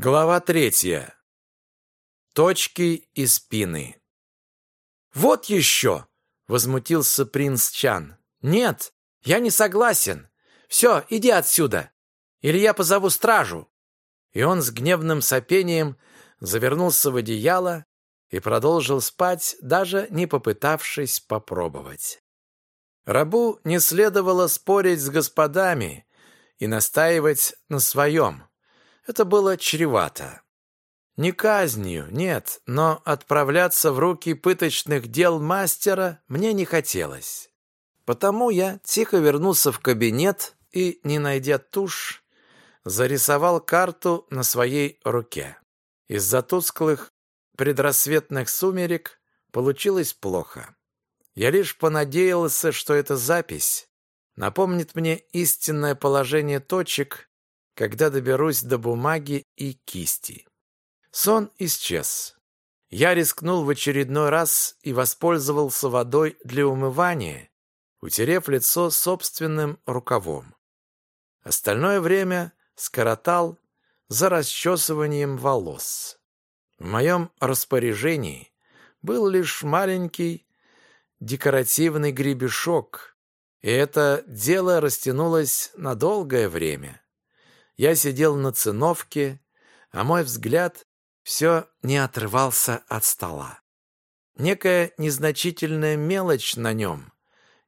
Глава третья. Точки и спины. «Вот еще!» — возмутился принц Чан. «Нет, я не согласен. Все, иди отсюда, или я позову стражу». И он с гневным сопением завернулся в одеяло и продолжил спать, даже не попытавшись попробовать. Рабу не следовало спорить с господами и настаивать на своем. Это было чревато. Не казнью, нет, но отправляться в руки пыточных дел мастера мне не хотелось. Потому я тихо вернулся в кабинет и, не найдя тушь, зарисовал карту на своей руке. Из-за тусклых предрассветных сумерек получилось плохо. Я лишь понадеялся, что эта запись напомнит мне истинное положение точек когда доберусь до бумаги и кисти. Сон исчез. Я рискнул в очередной раз и воспользовался водой для умывания, утерев лицо собственным рукавом. Остальное время скоротал за расчесыванием волос. В моем распоряжении был лишь маленький декоративный гребешок, и это дело растянулось на долгое время. Я сидел на циновке, а мой взгляд все не отрывался от стола. Некая незначительная мелочь на нем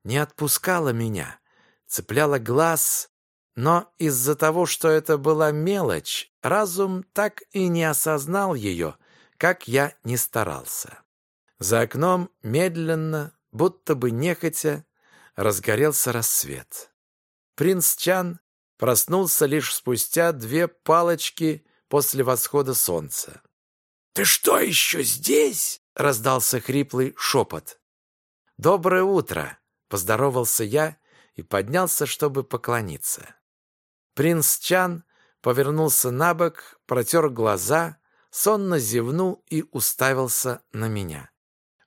не отпускала меня, цепляла глаз, но из-за того, что это была мелочь, разум так и не осознал ее, как я не старался. За окном медленно, будто бы нехотя, разгорелся рассвет. Принц Чан проснулся лишь спустя две палочки после восхода солнца. «Ты что, еще здесь?» — раздался хриплый шепот. «Доброе утро!» — поздоровался я и поднялся, чтобы поклониться. Принц Чан повернулся на бок, протер глаза, сонно зевнул и уставился на меня.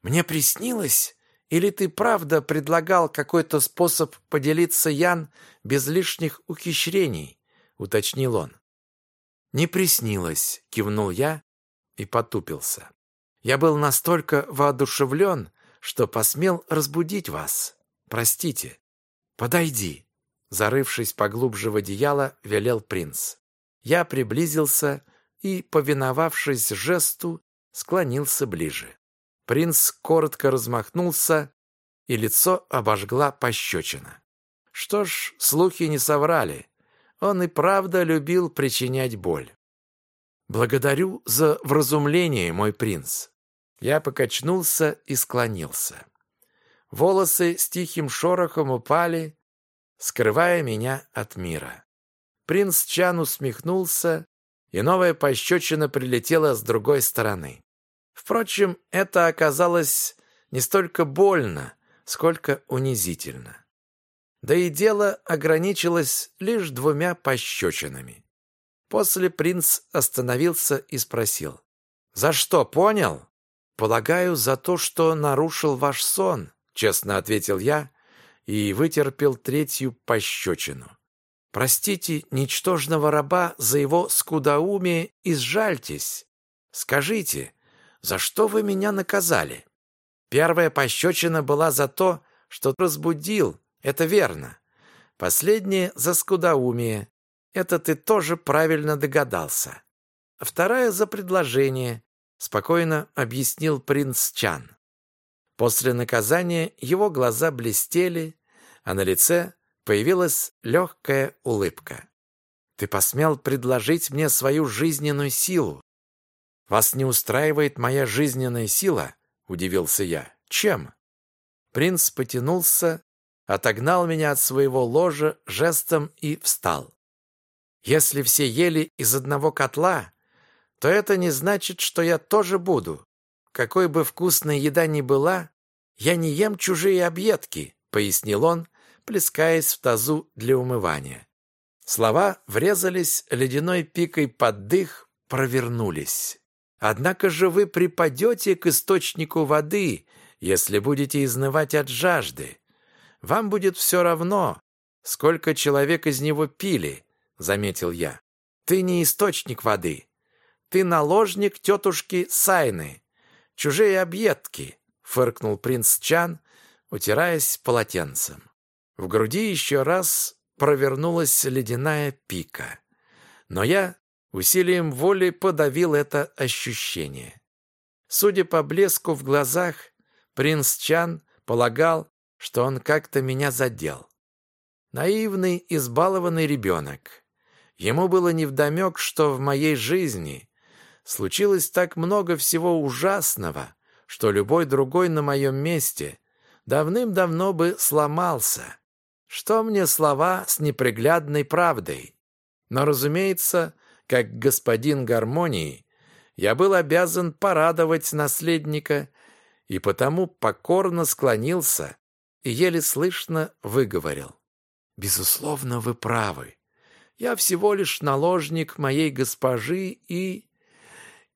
«Мне приснилось, или ты правда предлагал какой-то способ поделиться Ян без лишних ухищрений?» — уточнил он. «Не приснилось», — кивнул я и потупился. «Я был настолько воодушевлен, что посмел разбудить вас. Простите. Подойди». Зарывшись поглубже в одеяло, велел принц. Я приблизился и, повиновавшись жесту, склонился ближе. Принц коротко размахнулся, и лицо обожгла пощечина. Что ж, слухи не соврали. Он и правда любил причинять боль. «Благодарю за вразумление, мой принц». Я покачнулся и склонился. Волосы с тихим шорохом упали, скрывая меня от мира. Принц Чан усмехнулся, и новая пощечина прилетела с другой стороны. Впрочем, это оказалось не столько больно, сколько унизительно. Да и дело ограничилось лишь двумя пощечинами. После принц остановился и спросил. «За что, понял?» «Полагаю, за то, что нарушил ваш сон», — честно ответил я и вытерпел третью пощечину. «Простите ничтожного раба за его скудоумие и сжальтесь. Скажите, за что вы меня наказали? Первая пощечина была за то, что разбудил, это верно. Последняя за скудоумие. Это ты тоже правильно догадался. Вторая за предложение, спокойно объяснил принц Чан. После наказания его глаза блестели, а на лице появилась легкая улыбка. «Ты посмел предложить мне свою жизненную силу. «Вас не устраивает моя жизненная сила?» — удивился я. «Чем?» Принц потянулся, отогнал меня от своего ложа жестом и встал. «Если все ели из одного котла, то это не значит, что я тоже буду. Какой бы вкусной еда ни была, я не ем чужие объедки», — пояснил он, плескаясь в тазу для умывания. Слова врезались ледяной пикой под дых, провернулись. Однако же вы припадете к источнику воды, если будете изнывать от жажды. Вам будет все равно, сколько человек из него пили, — заметил я. Ты не источник воды. Ты наложник тетушки Сайны. Чужие объедки, фыркнул принц Чан, утираясь полотенцем. В груди еще раз провернулась ледяная пика. Но я усилием воли подавил это ощущение. Судя по блеску в глазах, принц Чан полагал, что он как-то меня задел. Наивный, избалованный ребенок. Ему было невдомек, что в моей жизни случилось так много всего ужасного, что любой другой на моем месте давным-давно бы сломался. Что мне слова с неприглядной правдой? Но, разумеется, как господин гармонии, я был обязан порадовать наследника и потому покорно склонился и еле слышно выговорил. «Безусловно, вы правы. Я всего лишь наложник моей госпожи и...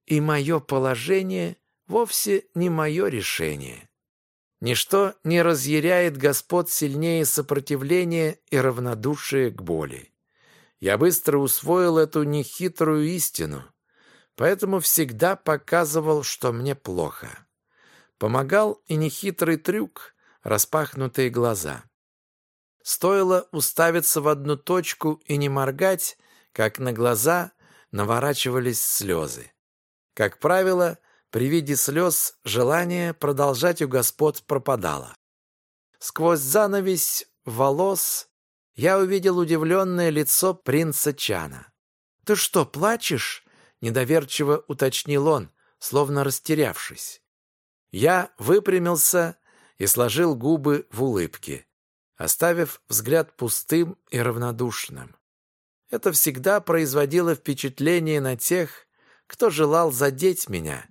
и мое положение вовсе не мое решение. Ничто не разъяряет господ сильнее сопротивления и равнодушия к боли. Я быстро усвоил эту нехитрую истину, поэтому всегда показывал, что мне плохо. Помогал и нехитрый трюк, распахнутые глаза. Стоило уставиться в одну точку и не моргать, как на глаза наворачивались слезы. Как правило, при виде слез желание продолжать у господ пропадало. Сквозь занавесь волос я увидел удивленное лицо принца Чана. «Ты что, плачешь?» — недоверчиво уточнил он, словно растерявшись. Я выпрямился и сложил губы в улыбке, оставив взгляд пустым и равнодушным. Это всегда производило впечатление на тех, кто желал задеть меня,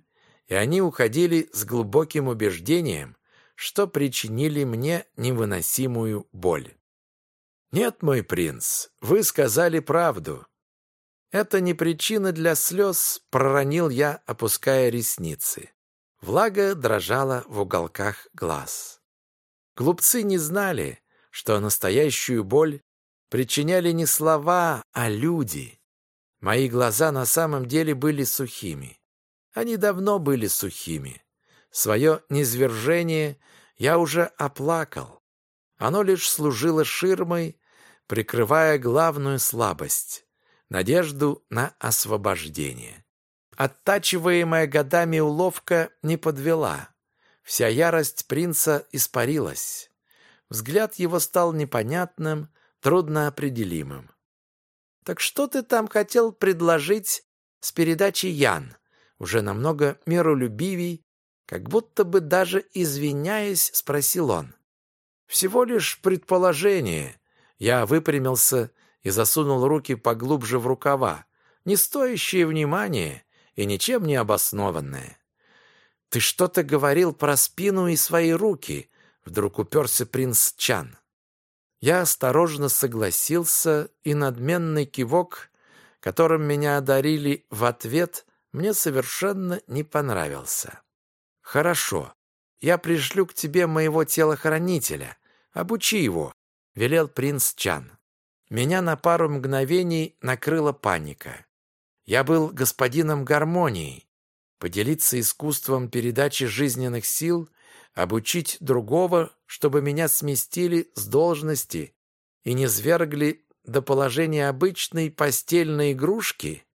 и они уходили с глубоким убеждением, что причинили мне невыносимую боль. «Нет, мой принц, вы сказали правду. Это не причина для слез», — проронил я, опуская ресницы. Влага дрожала в уголках глаз. Глупцы не знали, что настоящую боль причиняли не слова, а люди. Мои глаза на самом деле были сухими. Они давно были сухими. Свое низвержение я уже оплакал. Оно лишь служило ширмой, прикрывая главную слабость — надежду на освобождение. Оттачиваемая годами уловка не подвела. Вся ярость принца испарилась. Взгляд его стал непонятным, трудноопределимым. «Так что ты там хотел предложить с передачей Ян?» уже намного миролюбивей, как будто бы даже извиняясь, спросил он. «Всего лишь предположение». Я выпрямился и засунул руки поглубже в рукава, не стоящие внимания и ничем не обоснованные. «Ты что-то говорил про спину и свои руки», — вдруг уперся принц Чан. Я осторожно согласился, и надменный кивок, которым меня одарили в ответ, мне совершенно не понравился. «Хорошо, я пришлю к тебе моего телохранителя. Обучи его», — велел принц Чан. Меня на пару мгновений накрыла паника. Я был господином гармонии. Поделиться искусством передачи жизненных сил, обучить другого, чтобы меня сместили с должности и не свергли до положения обычной постельной игрушки —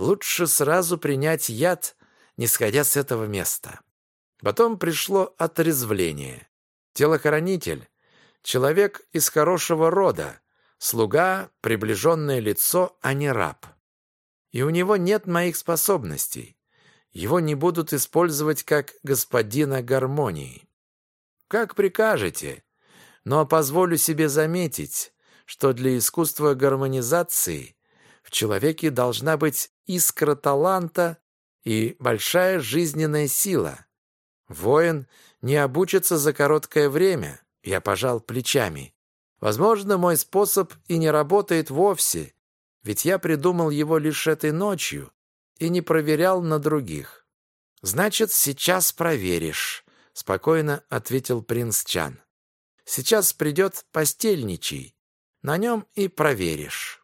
Лучше сразу принять яд, не сходя с этого места. Потом пришло отрезвление. Телохранитель — человек из хорошего рода, слуга, приближенное лицо, а не раб. И у него нет моих способностей. Его не будут использовать как господина гармонии. Как прикажете, но позволю себе заметить, что для искусства гармонизации в человеке должна быть искра таланта и большая жизненная сила. Воин не обучится за короткое время. Я пожал плечами. Возможно, мой способ и не работает вовсе, ведь я придумал его лишь этой ночью и не проверял на других. Значит, сейчас проверишь, спокойно ответил принц Чан. Сейчас придет постельничий. На нем и проверишь.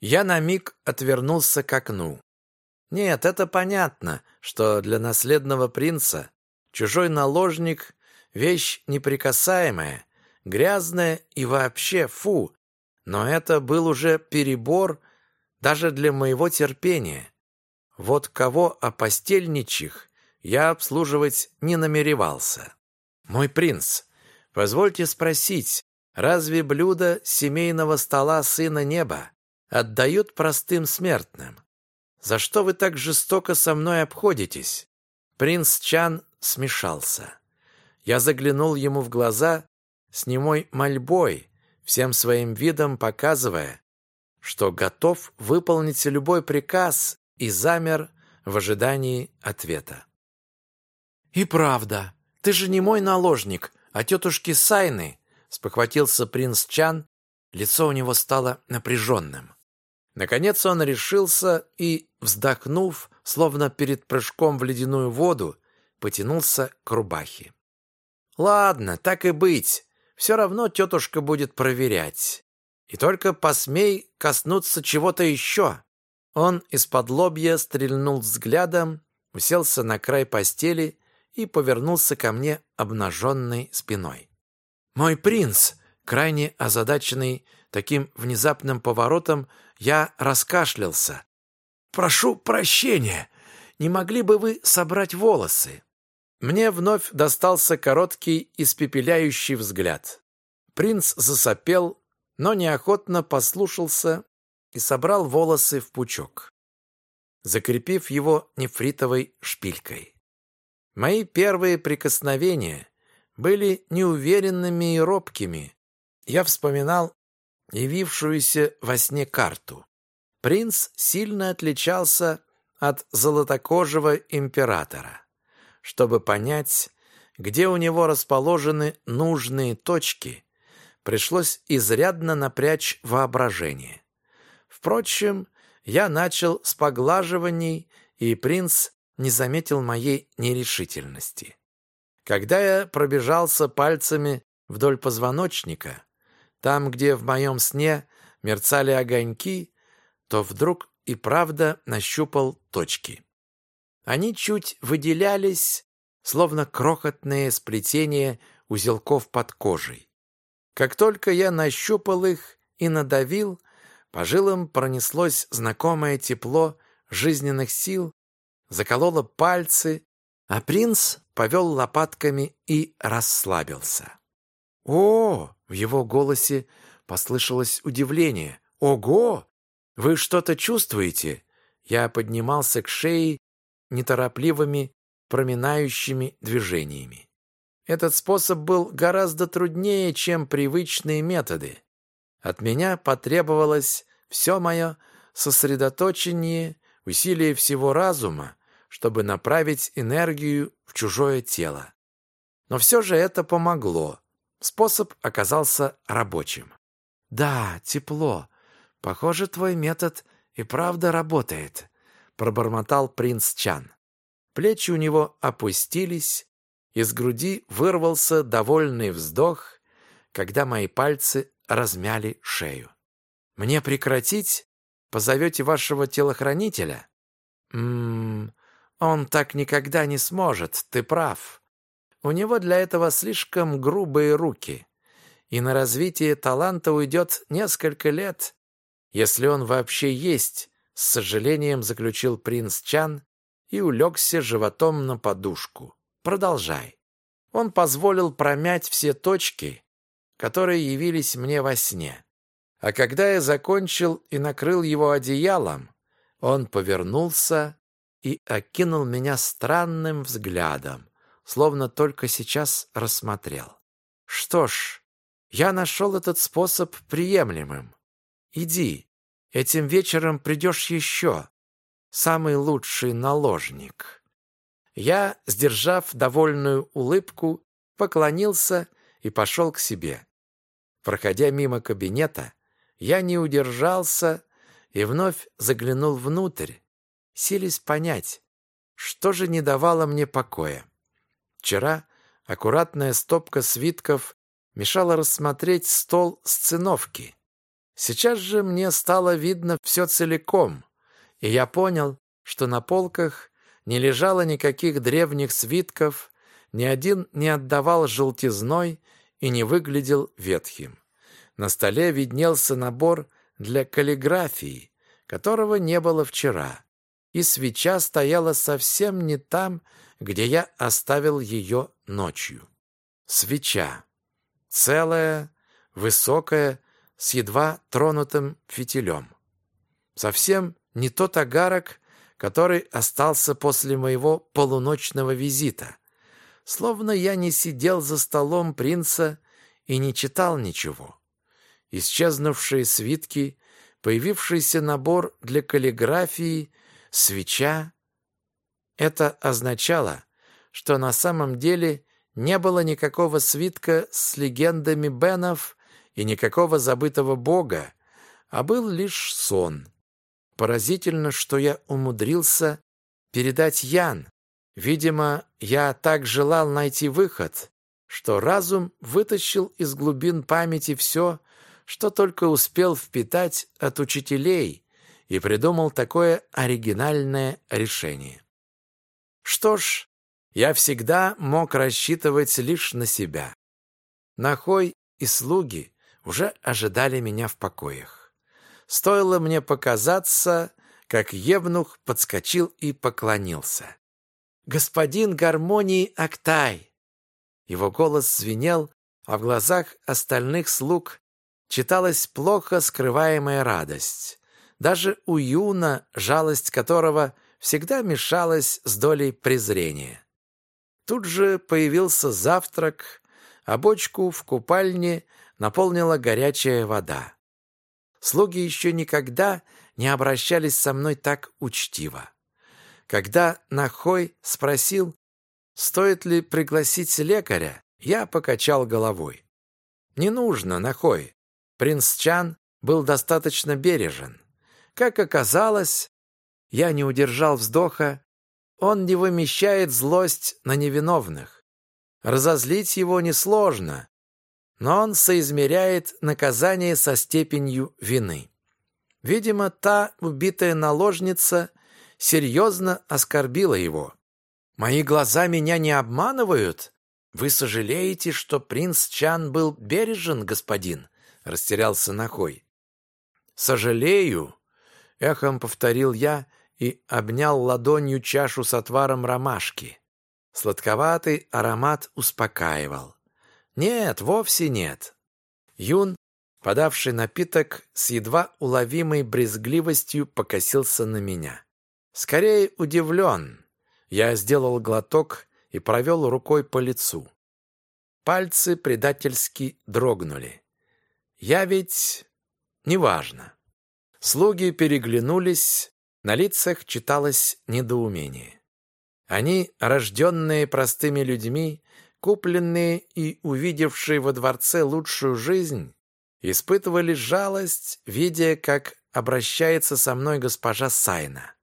Я на миг отвернулся к окну. Нет, это понятно, что для наследного принца чужой наложник — вещь неприкасаемая, грязная и вообще фу. Но это был уже перебор даже для моего терпения. Вот кого опостельничих я обслуживать не намеревался. Мой принц, позвольте спросить, разве блюдо семейного стола сына неба отдают простым смертным? За что вы так жестоко со мной обходитесь? Принц Чан смешался. Я заглянул ему в глаза с немой мольбой, всем своим видом показывая, что готов выполнить любой приказ и замер в ожидании ответа. «И правда, ты же не мой наложник, а тетушки Сайны», спохватился принц Чан, лицо у него стало напряженным. Наконец он решился и, вздохнув, словно перед прыжком в ледяную воду, потянулся к рубахе. «Ладно, так и быть. Все равно тетушка будет проверять. И только посмей коснуться чего-то еще». Он из-под лобья стрельнул взглядом, уселся на край постели и повернулся ко мне обнаженной спиной. «Мой принц!» Крайне озадаченный таким внезапным поворотом, я раскашлялся. «Прошу прощения! Не могли бы вы собрать волосы?» Мне вновь достался короткий, испепеляющий взгляд. Принц засопел, но неохотно послушался и собрал волосы в пучок, закрепив его нефритовой шпилькой. Мои первые прикосновения были неуверенными и робкими. Я вспоминал явившуюся во сне карту. Принц сильно отличался от золотокожего императора. Чтобы понять, где у него расположены нужные точки, пришлось изрядно напрячь воображение. Впрочем, я начал с поглаживаний, и принц не заметил моей нерешительности. Когда я пробежался пальцами вдоль позвоночника, там, где в моем сне мерцали огоньки, то вдруг и правда нащупал точки. Они чуть выделялись, словно крохотные сплетения узелков под кожей. Как только я нащупал их и надавил, по жилам пронеслось знакомое тепло жизненных сил, закололо пальцы, а принц повел лопатками и расслабился. «О!» — в его голосе послышалось удивление. «Ого! Вы что-то чувствуете?» Я поднимался к шее неторопливыми, проминающими движениями. Этот способ был гораздо труднее, чем привычные методы. От меня потребовалось все мое сосредоточение, усилие всего разума, чтобы направить энергию в чужое тело. Но все же это помогло. Способ оказался рабочим. «Да, тепло. Похоже, твой метод и правда работает пробормотал принц Чан. Плечи у него опустились, из груди вырвался довольный вздох, когда мои пальцы размяли шею. «Мне прекратить? Позовете вашего телохранителя?» «Ммм, он так никогда не сможет, ты прав. У него для этого слишком грубые руки, и на развитие таланта уйдет несколько лет, если он вообще есть, с сожалением заключил принц Чан и улегся животом на подушку. Продолжай. Он позволил промять все точки, которые явились мне во сне. А когда я закончил и накрыл его одеялом, он повернулся и окинул меня странным взглядом, словно только сейчас рассмотрел. Что ж, я нашел этот способ приемлемым. Иди, Этим вечером придешь еще. Самый лучший наложник». Я, сдержав довольную улыбку, поклонился и пошел к себе. Проходя мимо кабинета, я не удержался и вновь заглянул внутрь, силясь понять, что же не давало мне покоя. Вчера аккуратная стопка свитков мешала рассмотреть стол сценовки. Сейчас же мне стало видно все целиком, и я понял, что на полках не лежало никаких древних свитков, ни один не отдавал желтизной и не выглядел ветхим. На столе виднелся набор для каллиграфии, которого не было вчера, и свеча стояла совсем не там, где я оставил ее ночью. Свеча. Целая, высокая, с едва тронутым фитилем. Совсем не тот агарок, который остался после моего полуночного визита. Словно я не сидел за столом принца и не читал ничего. Исчезнувшие свитки, появившийся набор для каллиграфии, свеча. Это означало, что на самом деле не было никакого свитка с легендами Бенов и никакого забытого бога, а был лишь сон. Поразительно, что я умудрился передать Ян. Видимо, я так желал найти выход, что разум вытащил из глубин памяти все, что только успел впитать от учителей, и придумал такое оригинальное решение. Что ж, я всегда мог рассчитывать лишь на себя. Нахой и слуги уже ожидали меня в покоях. Стоило мне показаться, как Евнух подскочил и поклонился. «Господин гармонии Актай!» Его голос звенел, а в глазах остальных слуг читалась плохо скрываемая радость. Даже у Юна, жалость которого всегда мешалась с долей презрения. Тут же появился завтрак, а бочку в купальне наполнила горячая вода. Слуги еще никогда не обращались со мной так учтиво. Когда Нахой спросил, стоит ли пригласить лекаря, я покачал головой. «Не нужно, Нахой». Принц Чан был достаточно бережен. Как оказалось, я не удержал вздоха, он не вымещает злость на невиновных. Разозлить его несложно, но он соизмеряет наказание со степенью вины. Видимо, та убитая наложница серьезно оскорбила его. «Мои глаза меня не обманывают? Вы сожалеете, что принц Чан был бережен, господин?» — растерялся Нахой. «Сожалею», — эхом повторил я и обнял ладонью чашу с отваром ромашки. Сладковатый аромат успокаивал. Нет, вовсе нет. Юн, подавший напиток, с едва уловимой брезгливостью покосился на меня. Скорее удивлен. Я сделал глоток и провел рукой по лицу. Пальцы предательски дрогнули. Я ведь... Неважно. Слуги переглянулись, на лицах читалось недоумение. Они, рожденные простыми людьми, купленные и увидевшие во дворце лучшую жизнь, испытывали жалость, видя, как обращается со мной госпожа Сайна.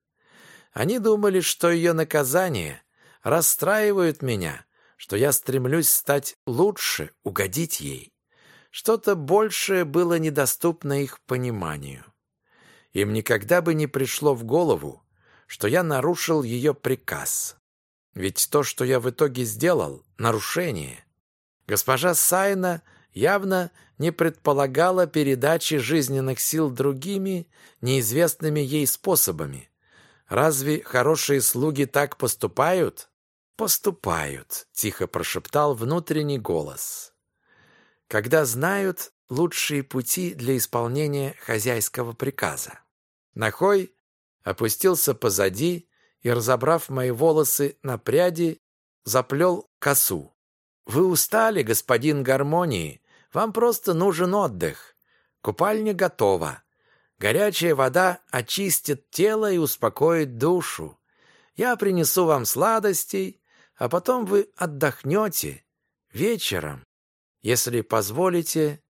Они думали, что ее наказание расстраивает меня, что я стремлюсь стать лучше, угодить ей. Что-то большее было недоступно их пониманию. Им никогда бы не пришло в голову, что я нарушил ее приказ. Ведь то, что я в итоге сделал, — нарушение. Госпожа Сайна явно не предполагала передачи жизненных сил другими, неизвестными ей способами. Разве хорошие слуги так поступают? Поступают, тихо прошептал внутренний голос. Когда знают лучшие пути для исполнения хозяйского приказа. Нахой опустился позади и, разобрав мои волосы на пряди, заплел косу. «Вы устали, господин гармонии. Вам просто нужен отдых. Купальня готова. Горячая вода очистит тело и успокоит душу. Я принесу вам сладостей, а потом вы отдохнете. Вечером, если позволите,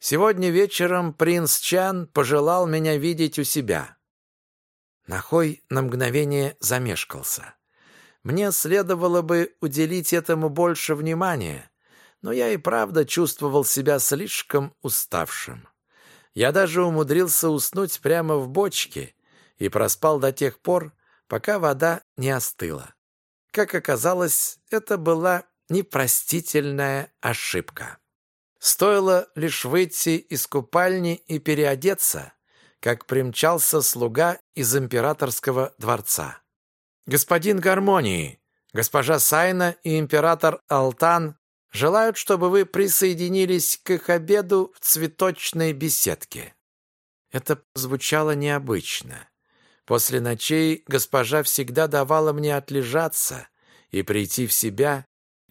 Сегодня вечером принц Чан пожелал меня видеть у себя. Нахой на мгновение замешкался. Мне следовало бы уделить этому больше внимания, но я и правда чувствовал себя слишком уставшим. Я даже умудрился уснуть прямо в бочке и проспал до тех пор, пока вода не остыла. Как оказалось, это была непростительная ошибка. Стоило лишь выйти из купальни и переодеться, как примчался слуга из императорского дворца. «Господин Гармонии, госпожа Сайна и император Алтан желают, чтобы вы присоединились к их обеду в цветочной беседке». Это звучало необычно. После ночей госпожа всегда давала мне отлежаться и прийти в себя,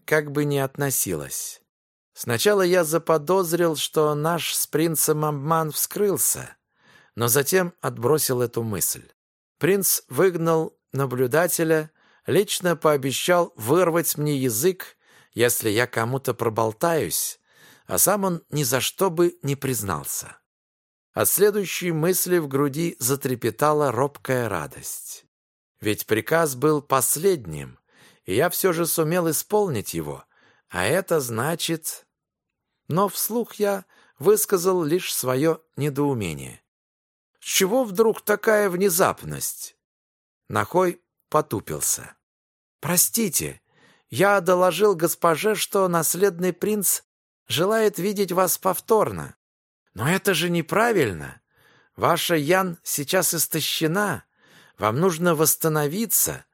как бы ни относилась. Сначала я заподозрил, что наш с принцем обман вскрылся, но затем отбросил эту мысль. Принц выгнал наблюдателя, лично пообещал вырвать мне язык, если я кому-то проболтаюсь, а сам он ни за что бы не признался. От следующей мысли в груди затрепетала робкая радость. Ведь приказ был последним, и я все же сумел исполнить его, а это значит... Но вслух я высказал лишь свое недоумение. Чего вдруг такая внезапность? Нахой потупился. «Простите, я доложил госпоже, что наследный принц желает видеть вас повторно. Но это же неправильно. Ваша Ян сейчас истощена. Вам нужно восстановиться.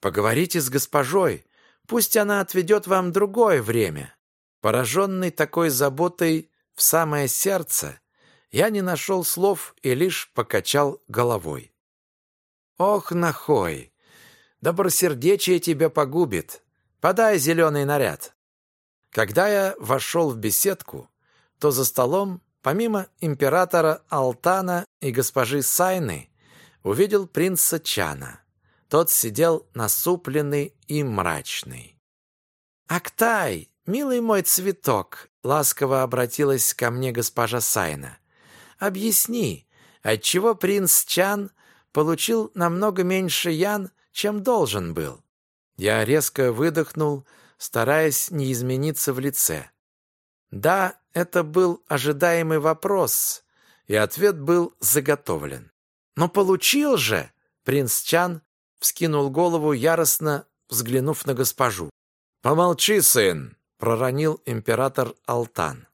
Поговорите с госпожой. Пусть она отведет вам другое время». Пораженный такой заботой в самое сердце, я не нашел слов и лишь покачал головой. «Ох, нахой! Добросердечие тебя погубит. Подай зеленый наряд». Когда я вошел в беседку, то за столом Помимо императора Алтана и госпожи Сайны, увидел принца Чана. Тот сидел насупленный и мрачный. «Актай, милый мой цветок!» — ласково обратилась ко мне госпожа Сайна. «Объясни, отчего принц Чан получил намного меньше ян, чем должен был?» Я резко выдохнул, стараясь не измениться в лице. Да, это был ожидаемый вопрос, и ответ был заготовлен. «Но получил же!» Принц Чан вскинул голову, яростно взглянув на госпожу. «Помолчи, сын!» — проронил император Алтан.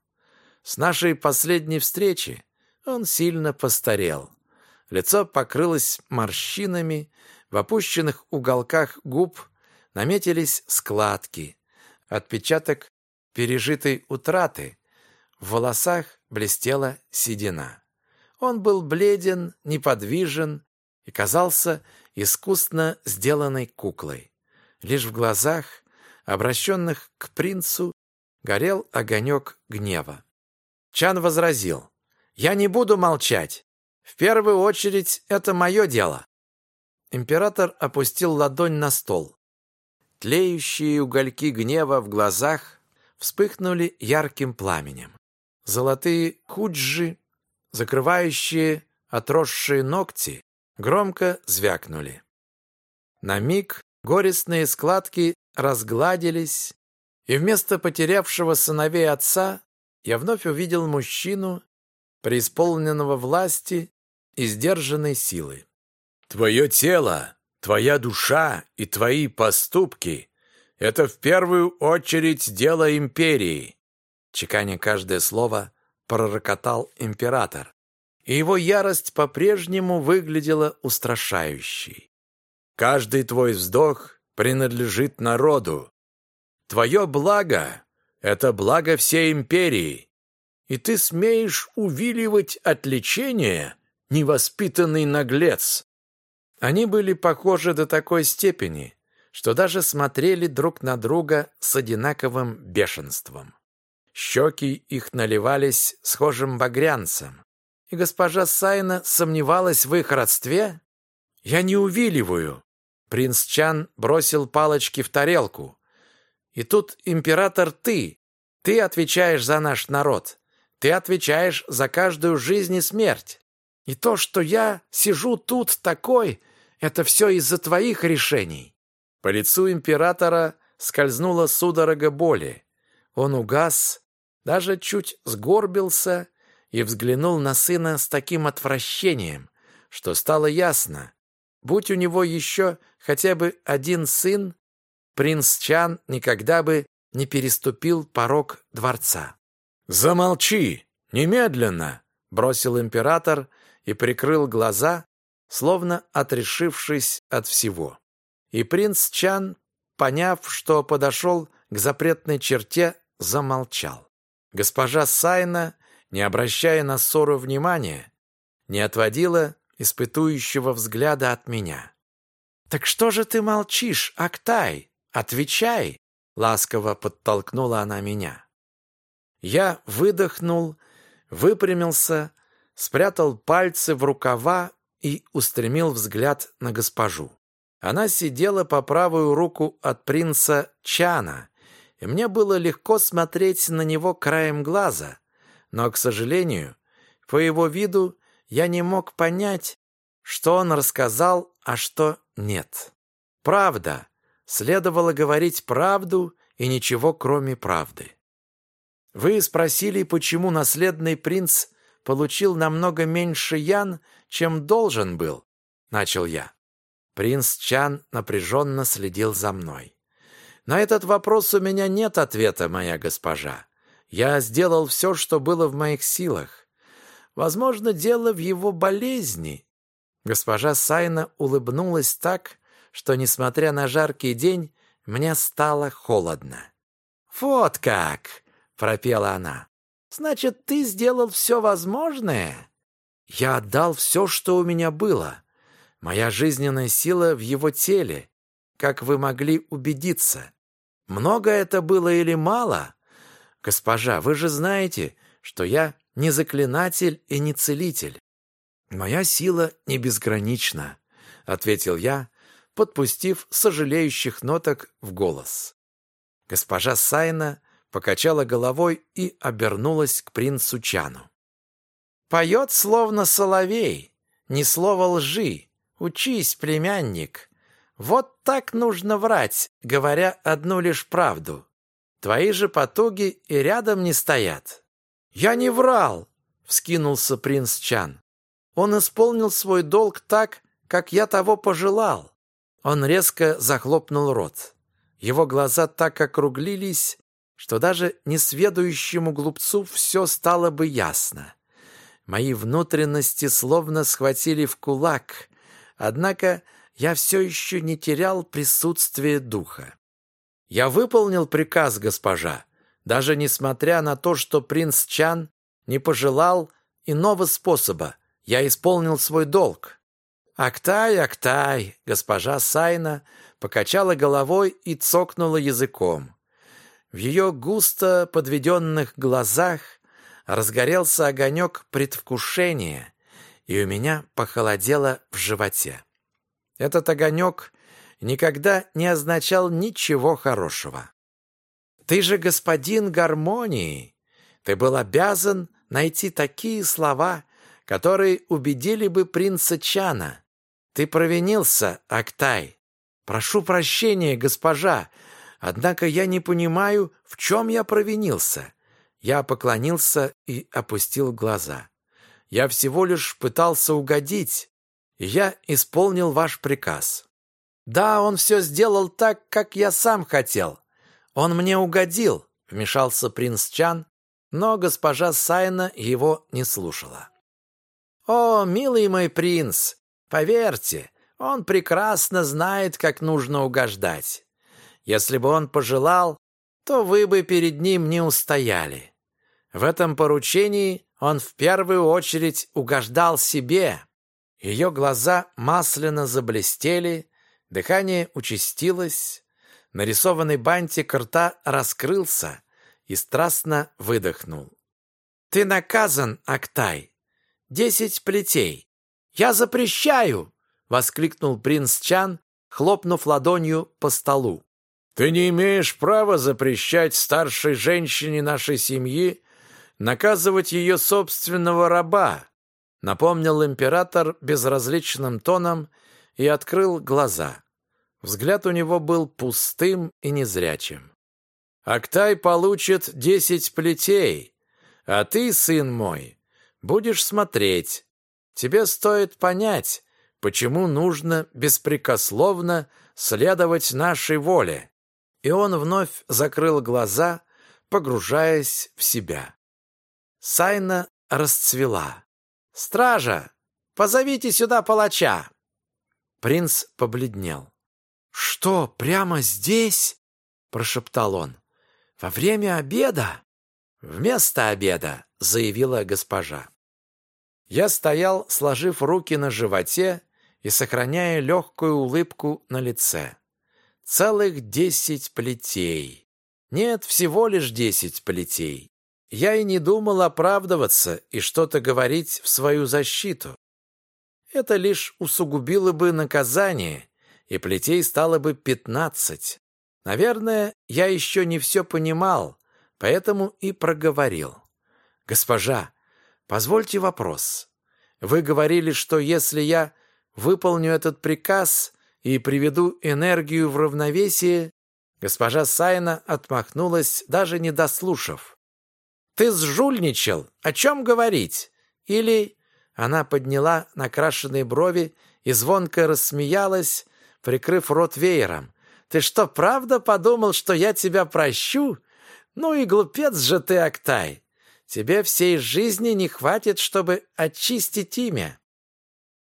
С нашей последней встречи он сильно постарел. Лицо покрылось морщинами, в опущенных уголках губ наметились складки. Отпечаток пережитой утраты, в волосах блестела седина. Он был бледен, неподвижен и казался искусно сделанной куклой. Лишь в глазах, обращенных к принцу, горел огонек гнева. Чан возразил, «Я не буду молчать. В первую очередь это мое дело». Император опустил ладонь на стол. Тлеющие угольки гнева в глазах вспыхнули ярким пламенем. Золотые худжи, закрывающие отросшие ногти, громко звякнули. На миг горестные складки разгладились, и вместо потерявшего сыновей отца я вновь увидел мужчину, преисполненного власти и сдержанной силы. «Твое тело, твоя душа и твои поступки это в первую очередь дело империи. Чеканя каждое слово, пророкотал император. И его ярость по-прежнему выглядела устрашающей. Каждый твой вздох принадлежит народу. Твое благо — это благо всей империи. И ты смеешь увиливать от лечения, невоспитанный наглец. Они были похожи до такой степени, что даже смотрели друг на друга с одинаковым бешенством. Щеки их наливались схожим багрянцем, и госпожа Сайна сомневалась в их родстве. «Я не увиливаю!» Принц Чан бросил палочки в тарелку. «И тут, император, ты! Ты отвечаешь за наш народ! Ты отвечаешь за каждую жизнь и смерть! И то, что я сижу тут такой, это все из-за твоих решений!» По лицу императора скользнула судорога боли. Он угас, даже чуть сгорбился и взглянул на сына с таким отвращением, что стало ясно. будь у него еще хотя бы один сын, принц Чан никогда бы не переступил порог дворца. «Замолчи! Немедленно!» — бросил император и прикрыл глаза, словно отрешившись от всего. И принц Чан, поняв, что подошел к запретной черте, замолчал. Госпожа Сайна, не обращая на ссору внимания, не отводила испытующего взгляда от меня. «Так что же ты молчишь, Актай? Отвечай!» Ласково подтолкнула она меня. Я выдохнул, выпрямился, спрятал пальцы в рукава и устремил взгляд на госпожу. Она сидела по правую руку от принца Чана, и мне было легко смотреть на него краем глаза, но, к сожалению, по его виду я не мог понять, что он рассказал, а что нет. Правда. Следовало говорить правду и ничего, кроме правды. Вы спросили, почему наследный принц получил намного меньше ян, чем должен был, начал я. Принц Чан напряженно следил за мной. На этот вопрос у меня нет ответа, моя госпожа. Я сделал все, что было в моих силах. Возможно, дело в его болезни. Госпожа Сайна улыбнулась так, что, несмотря на жаркий день, мне стало холодно. «Вот как!» — пропела она. «Значит, ты сделал все возможное?» «Я отдал все, что у меня было. Моя жизненная сила в его теле, как вы могли убедиться. Много это было или мало? Госпожа, вы же знаете, что я не заклинатель и не целитель. Моя сила не безгранична, ответил я, подпустив сожалеющих ноток в голос. Госпожа Сайна покачала головой и обернулась к принцу Чану. «Поет, словно соловей, ни слова лжи. Учись, племянник. Вот так нужно врать, говоря одну лишь правду. Твои же потуги и рядом не стоят. «Я не врал!» — вскинулся принц Чан. «Он исполнил свой долг так, как я того пожелал». Он резко захлопнул рот. Его глаза так округлились, что даже несведущему глупцу все стало бы ясно. Мои внутренности словно схватили в кулак, однако я все еще не терял присутствие духа. «Я выполнил приказ, госпожа», даже несмотря на то, что принц Чан не пожелал иного способа, я исполнил свой долг. «Актай, Актай!» Госпожа Сайна покачала головой и цокнула языком. В ее густо подведенных глазах разгорелся огонек предвкушения, и у меня похолодело в животе. Этот огонек никогда не означал ничего хорошего. Ты же господин гармонии. Ты был обязан найти такие слова, которые убедили бы принца Чана. Ты провинился, Актай. Прошу прощения, госпожа, однако я не понимаю, в чем я провинился. Я поклонился и опустил глаза. Я всего лишь пытался угодить, и я исполнил ваш приказ. Да, он все сделал так, как я сам хотел, «Он мне угодил», — вмешался принц Чан, но госпожа Сайна его не слушала. «О, милый мой принц, поверьте, он прекрасно знает, как нужно угождать. Если бы он пожелал, то вы бы перед ним не устояли. В этом поручении он в первую очередь угождал себе». Ее глаза масляно заблестели, дыхание участилось, Нарисованный бантик рта раскрылся и страстно выдохнул. «Ты наказан, Актай! Десять плетей! Я запрещаю!» — воскликнул принц Чан, хлопнув ладонью по столу. «Ты не имеешь права запрещать старшей женщине нашей семьи наказывать ее собственного раба», напомнил император безразличным тоном и открыл глаза. Взгляд у него был пустым и незрячим. «Актай получит десять плетей, а ты, сын мой, будешь смотреть. Тебе стоит понять, почему нужно беспрекословно следовать нашей воле. И он вновь закрыл глаза, погружаясь в себя. Сайна расцвела. «Стража! Позовите сюда палача!» Принц побледнел. «Что, прямо здесь?» — прошептал он. «Во время обеда?» «Вместо обеда», — заявила госпожа. Я стоял, сложив руки на животе и сохраняя легкую улыбку на лице. Целых десять плетей. Нет, всего лишь десять плетей. Я и не думал оправдываться и что-то говорить в свою защиту. Это лишь усугубило бы наказание, и плетей стало бы пятнадцать. Наверное, я еще не все понимал, поэтому и проговорил. «Госпожа, позвольте вопрос. Вы говорили, что если я выполню этот приказ и приведу энергию в равновесие...» Госпожа Сайна отмахнулась, даже не дослушав. «Ты сжульничал? О чем говорить? Или...» Она подняла накрашенные брови и звонко рассмеялась, прикрыв рот веером. «Ты что, правда подумал, что я тебя прощу? Ну и глупец же ты, Актай! Тебе всей жизни не хватит, чтобы очистить имя!»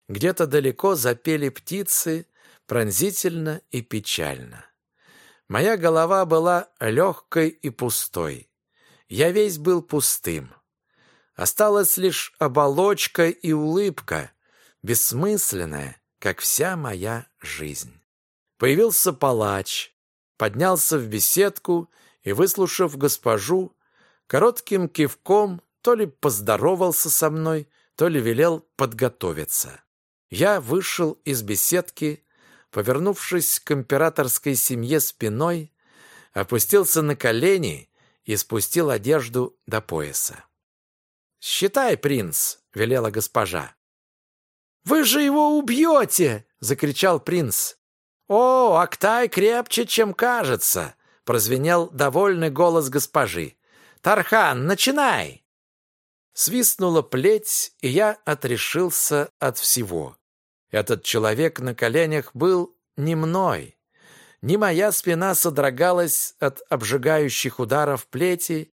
Где-то далеко запели птицы, пронзительно и печально. Моя голова была легкой и пустой. Я весь был пустым. Осталась лишь оболочка и улыбка, бессмысленная, как вся моя жизнь. Появился палач, поднялся в беседку и, выслушав госпожу, коротким кивком то ли поздоровался со мной, то ли велел подготовиться. Я вышел из беседки, повернувшись к императорской семье спиной, опустился на колени и спустил одежду до пояса. «Считай, принц!» — велела госпожа. «Вы же его убьете!» — закричал принц. «О, Актай крепче, чем кажется!» — прозвенел довольный голос госпожи. «Тархан, начинай!» Свистнула плеть, и я отрешился от всего. Этот человек на коленях был не мной. Не моя спина содрогалась от обжигающих ударов плети,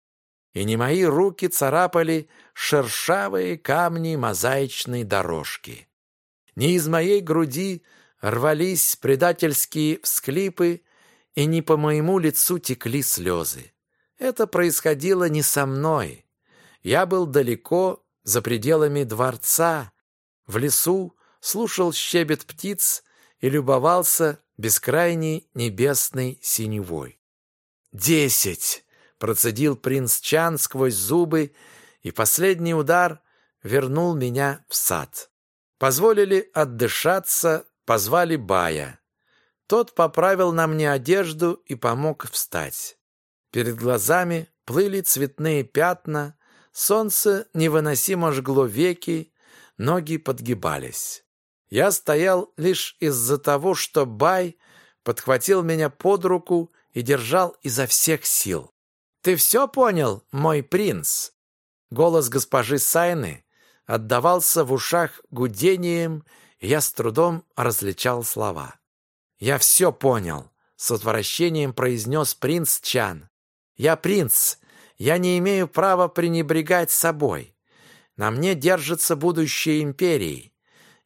и не мои руки царапали шершавые камни мозаичной дорожки. Не из моей груди рвались предательские всклипы, и не по моему лицу текли слезы. Это происходило не со мной. Я был далеко, за пределами дворца, в лесу, слушал щебет птиц и любовался бескрайней небесной синевой. «Десять!» — процедил принц Чан сквозь зубы, и последний удар вернул меня в сад. Позволили отдышаться, позвали Бая. Тот поправил на мне одежду и помог встать. Перед глазами плыли цветные пятна, солнце невыносимо жгло веки, ноги подгибались. Я стоял лишь из-за того, что Бай подхватил меня под руку и держал изо всех сил. «Ты все понял, мой принц?» Голос госпожи Сайны отдавался в ушах гудением, и я с трудом различал слова. «Я все понял», — с отвращением произнес принц Чан. «Я принц. Я не имею права пренебрегать собой. На мне держится будущее империи.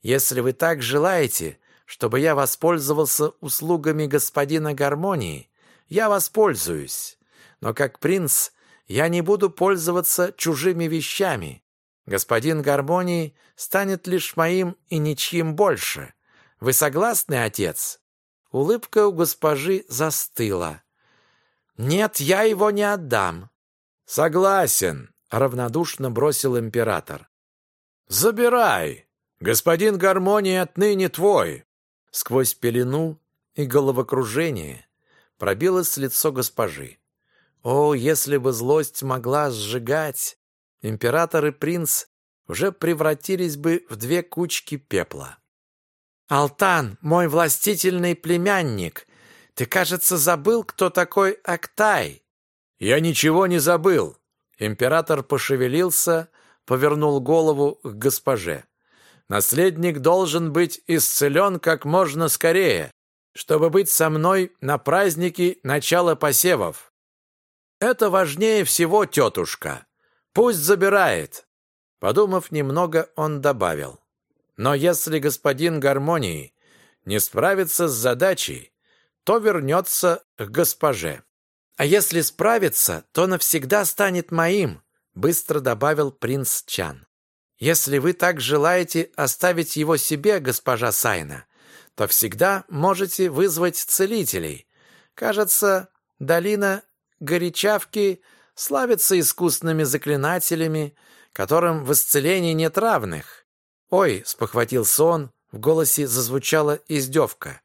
Если вы так желаете, чтобы я воспользовался услугами господина Гармонии, я воспользуюсь. Но как принц я не буду пользоваться чужими вещами. Господин Гармонии станет лишь моим и ничьим больше. Вы согласны, отец?» Улыбка у госпожи застыла. «Нет, я его не отдам». «Согласен», — равнодушно бросил император. «Забирай!» «Господин Гармоний отныне твой!» Сквозь пелену и головокружение пробилось лицо госпожи. О, если бы злость могла сжигать, император и принц уже превратились бы в две кучки пепла. «Алтан, мой властительный племянник, ты, кажется, забыл, кто такой Актай?» «Я ничего не забыл!» Император пошевелился, повернул голову к госпоже. Наследник должен быть исцелен как можно скорее, чтобы быть со мной на празднике начала посевов. Это важнее всего, тетушка. Пусть забирает. Подумав немного, он добавил. Но если господин гармонии не справится с задачей, то вернется к госпоже. А если справится, то навсегда станет моим, быстро добавил принц Чан. Если вы так желаете оставить его себе, госпожа Сайна, то всегда можете вызвать целителей. Кажется, долина Горячавки славится искусными заклинателями, которым в исцелении нет равных. «Ой!» — спохватился он, в голосе зазвучала издевка.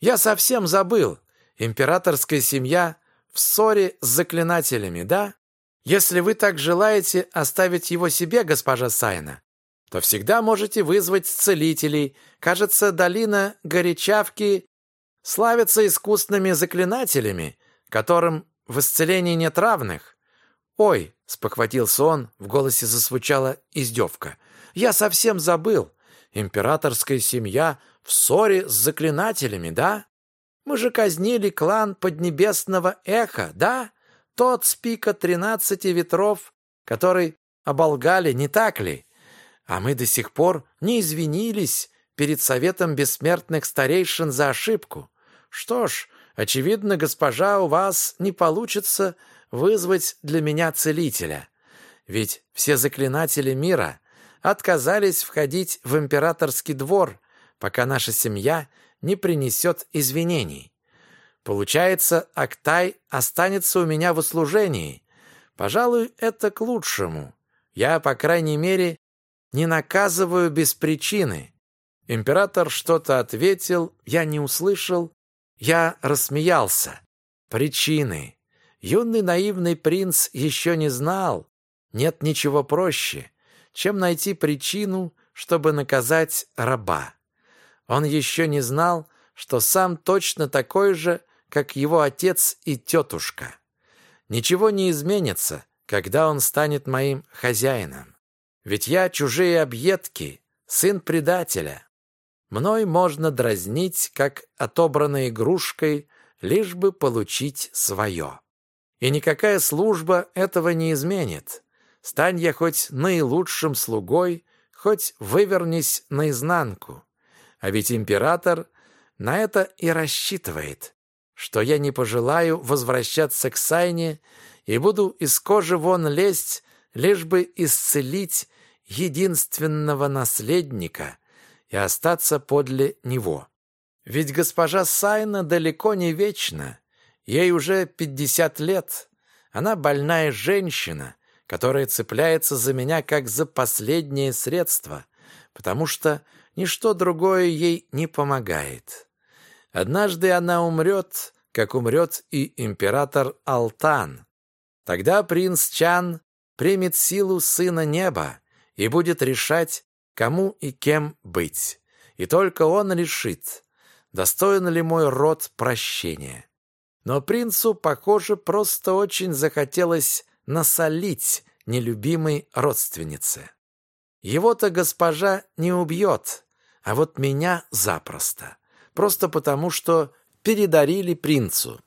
«Я совсем забыл. Императорская семья в ссоре с заклинателями, да? Если вы так желаете оставить его себе, госпожа Сайна, то всегда можете вызвать целителей. Кажется, долина Горячавки славится искусными заклинателями, которым в исцелении нет равных. Ой, спохватился он, в голосе зазвучала издевка. Я совсем забыл. Императорская семья в ссоре с заклинателями, да? Мы же казнили клан Поднебесного Эха, да? Тот с пика тринадцати ветров, который оболгали, не так ли? А мы до сих пор не извинились перед Советом Бессмертных Старейшин за ошибку. Что ж, очевидно, госпожа, у вас не получится вызвать для меня целителя. Ведь все заклинатели мира отказались входить в императорский двор, пока наша семья не принесет извинений. Получается, Актай останется у меня в услужении. Пожалуй, это к лучшему. Я, по крайней мере, не наказываю без причины. Император что-то ответил, я не услышал, я рассмеялся. Причины. Юный наивный принц еще не знал. Нет ничего проще, чем найти причину, чтобы наказать раба. Он еще не знал, что сам точно такой же, как его отец и тетушка. Ничего не изменится, когда он станет моим хозяином. Ведь я чужие объедки, сын предателя. Мной можно дразнить, как отобранной игрушкой, лишь бы получить свое. И никакая служба этого не изменит. Стань я хоть наилучшим слугой, хоть вывернись наизнанку. А ведь император на это и рассчитывает, что я не пожелаю возвращаться к Сайне и буду из кожи вон лезть, лишь бы исцелить единственного наследника и остаться подле него. Ведь госпожа Сайна далеко не вечна, ей уже пятьдесят лет, она больная женщина, которая цепляется за меня как за последнее средство, потому что ничто другое ей не помогает. Однажды она умрет, как умрет и император Алтан. Тогда принц Чан примет силу сына неба и будет решать, кому и кем быть. И только он решит, достоин ли мой род прощения. Но принцу, похоже, просто очень захотелось насолить нелюбимой родственнице. Его-то госпожа не убьет, а вот меня запросто. Просто потому, что передарили принцу.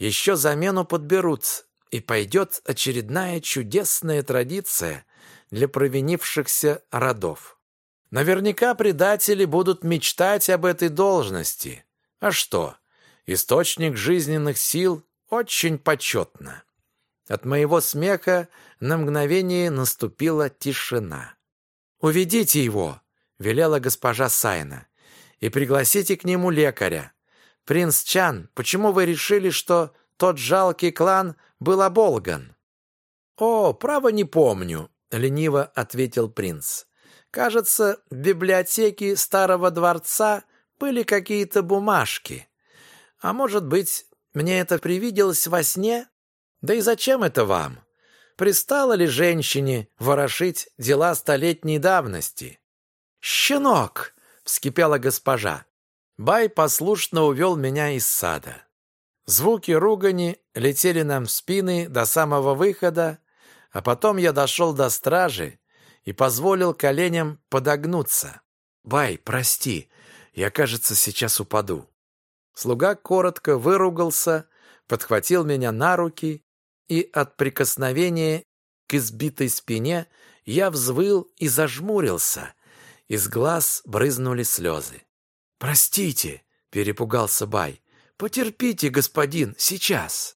Еще замену подберут, и пойдет очередная чудесная традиция для провинившихся родов. Наверняка предатели будут мечтать об этой должности. А что? Источник жизненных сил очень почетно. От моего смеха на мгновение наступила тишина. «Уведите его!» — велела госпожа Сайна. «И пригласите к нему лекаря. Принц Чан, почему вы решили, что тот жалкий клан был оболган?» «О, право не помню», — лениво ответил принц. «Кажется, в библиотеке старого дворца были какие-то бумажки. А может быть, мне это привиделось во сне? Да и зачем это вам? Пристало ли женщине ворошить дела столетней давности? «Щенок!» — вскипела госпожа. Бай послушно увел меня из сада. Звуки ругани летели нам в спины до самого выхода, а потом я дошел до стражи и позволил коленям подогнуться. «Бай, прости, я, кажется, сейчас упаду». Слуга коротко выругался, подхватил меня на руки, и от прикосновения к избитой спине я взвыл и зажмурился. Из глаз брызнули слезы. «Простите», — перепугался Бай. «Потерпите, господин, сейчас».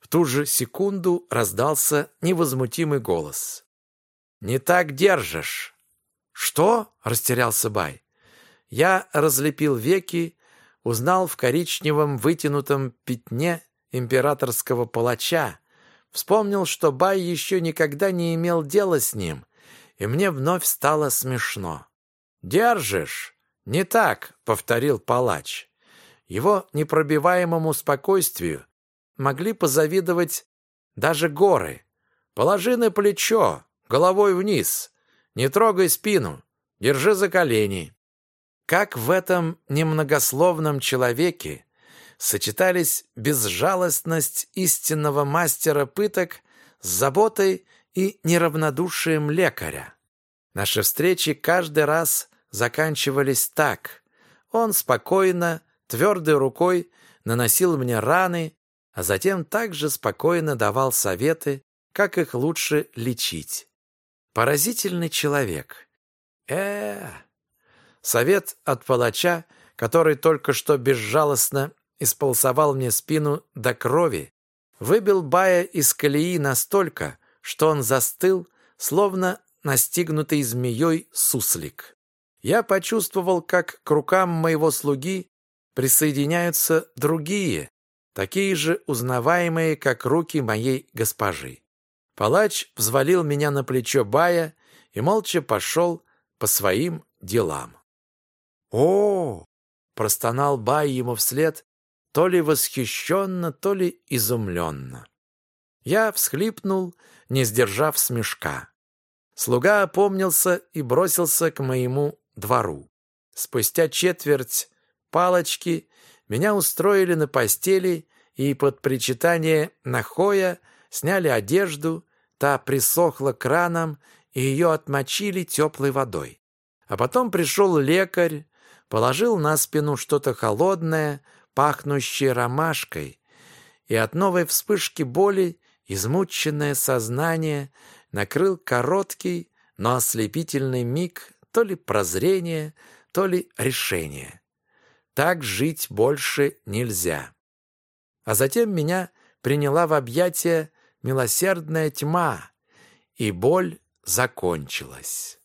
В ту же секунду раздался невозмутимый голос. «Не так держишь!» «Что?» — растерялся Бай. Я разлепил веки, узнал в коричневом вытянутом пятне императорского палача, вспомнил, что Бай еще никогда не имел дела с ним, и мне вновь стало смешно. «Держишь?» «Не так», — повторил палач. Его непробиваемому спокойствию могли позавидовать даже горы. «Положи на плечо, головой вниз. Не трогай спину. Держи за колени». Как в этом немногословном человеке сочетались безжалостность истинного мастера пыток с заботой и неравнодушием лекаря. Наши встречи каждый раз заканчивались так. Он спокойно, твердой рукой наносил мне раны, а затем также спокойно давал советы, как их лучше лечить. Поразительный человек. э, -э. Совет от палача, который только что безжалостно исполосовал мне спину до крови, выбил Бая из колеи настолько, что он застыл, словно настигнутый змеей суслик. Я почувствовал, как к рукам моего слуги присоединяются другие, такие же узнаваемые, как руки моей госпожи. Палач взвалил меня на плечо Бая и молча пошел по своим делам. «О!» — простонал Бай ему вслед, то ли восхищенно, то ли изумленно. Я всхлипнул, не сдержав смешка. Слуга опомнился и бросился к моему двору. Спустя четверть палочки меня устроили на постели и под причитание нахоя сняли одежду, та присохла к ранам, и ее отмочили теплой водой. А потом пришел лекарь, положил на спину что-то холодное, пахнущее ромашкой, и от новой вспышки боли измученное сознание накрыл короткий, но ослепительный миг то ли прозрение, то ли решение. Так жить больше нельзя. А затем меня приняла в объятия милосердная тьма, и боль закончилась.